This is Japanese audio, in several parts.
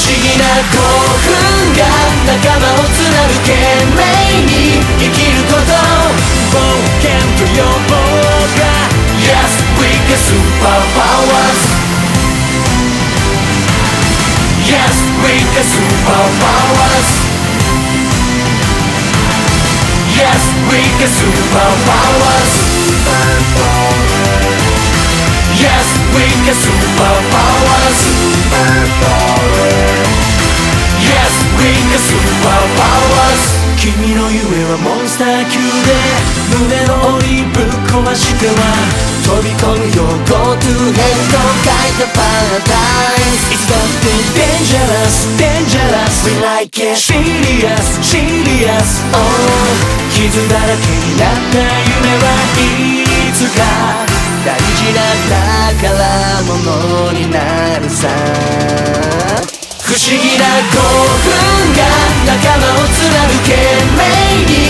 思議な興奮が仲間をつなぐ懸命に生きること冒険と予防が Yes, we get superpowers Yes, we get superpowers Yes, we get superpowers ぶっ壊しては飛び込むよ Go to hell と書いたパラダイスいつだって dangerous dangerous We like it serious serious Oh 傷だらけになった夢はいつか大事な宝物になるさ不思議な興奮が仲間をつなぐ懸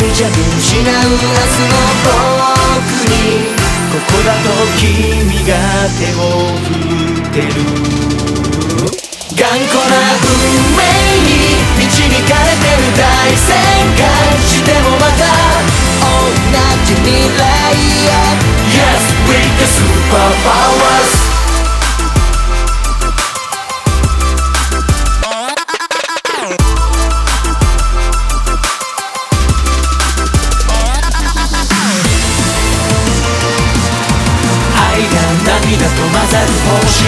Oh 一人じゃ見失う明日の僕にここだと君が手を振ってる。頑固な運命に導かれてる大旋回。してもまた同じ未来へ。Yes, we can superpowers「涙と混ざる星」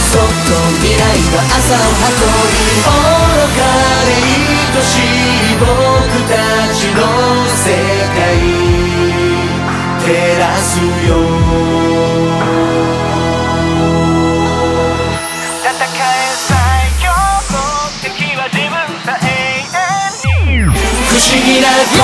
そっと未来が朝を運び愚かで愛しい僕たちの世界照らすよ戦え最強の敵は自分さ永遠に不思議な興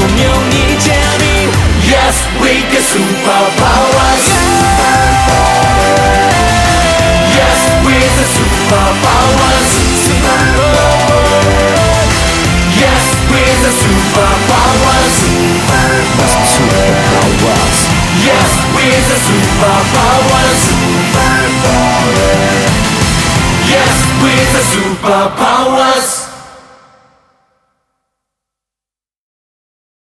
敗も妙にジャミン Yes, we can superpowers Yes, with the superpowers Yes, with the superpowers Yes, with the superpowers Yes, with the superpowers